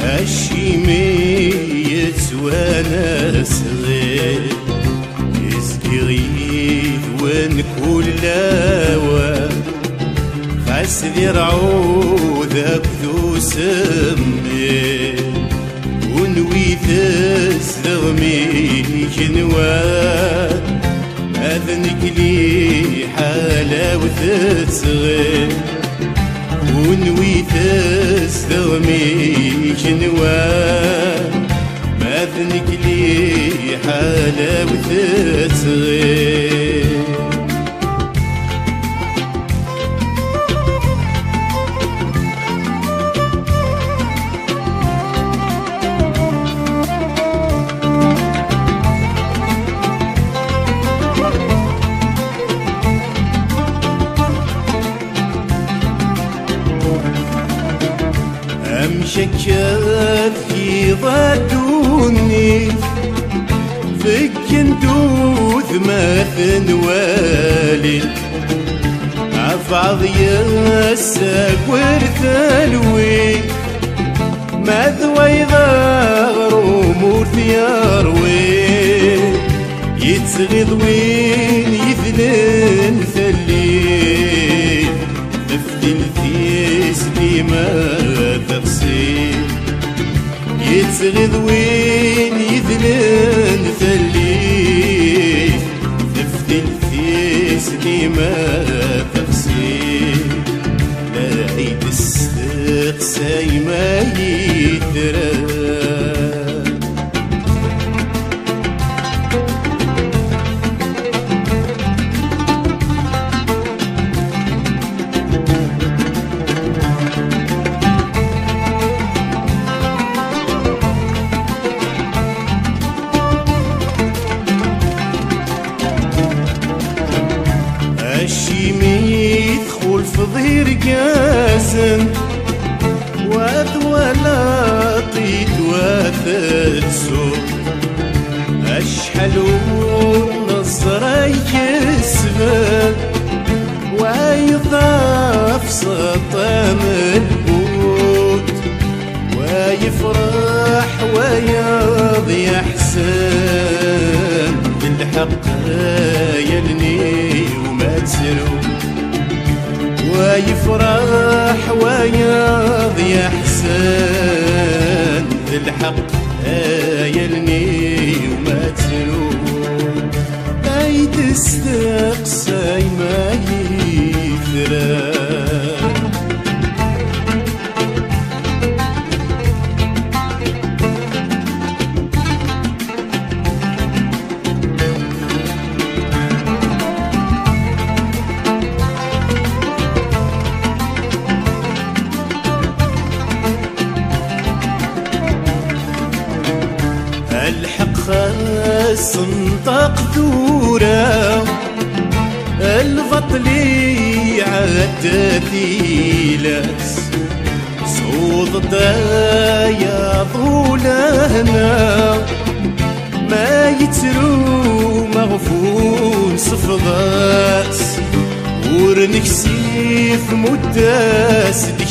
هالشي ميت وأنا صغير صغير وين كل خسدي رعوذك ذو سمي ونوي تسلغمي كنوات أذنك لي حالة وتتغير ونويث سلغمي جنوان أذنك لي حلاوة أمشكت في ضدوني فك ندوث ما ثنوالي أفعض يسك ورثلوي ما ذوي ضغر أمور ثياروي يتغض وين يتغض وين يذلن ثلي. تفتل ثيس لي ما تغسيل لا عيد استقساي ما يترى ولا طيت وثلسو أشحل ونصر يكسبن ويضاف سطام البوت ويفرح ويضي أحسن بالحق يلني وما تسرو ويفرح ويضي أحسن بالحق يلني وما تسرو لا يتستقسى خاص انطق ثورة البطلي عدتي لاس صوت يا ظلنا ما يترو مغفون صفضاس ورنك سيف مداس دشرا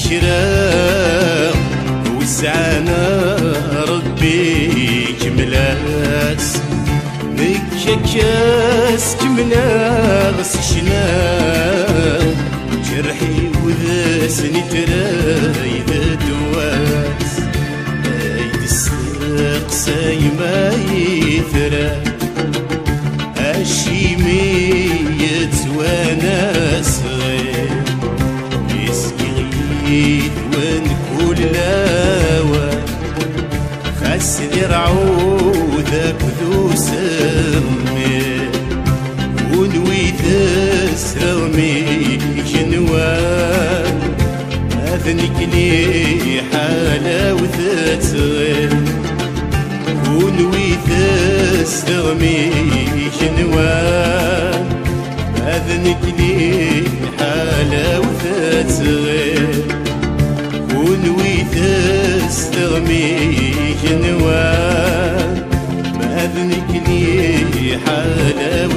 نككاس كملاس شنا. جرحي وذاسني تراي ذا دواس ايد السقساي ما يثرى. الشيمية وأنا صغير. يسقي غيث ونكون لاوى خاس ذرعو أذنك لي حالة وتتغير ونوي تستغمي جنوان أذنك لي حالة وتتغير ونوي تستغمي جنوان بأذنك لي حالة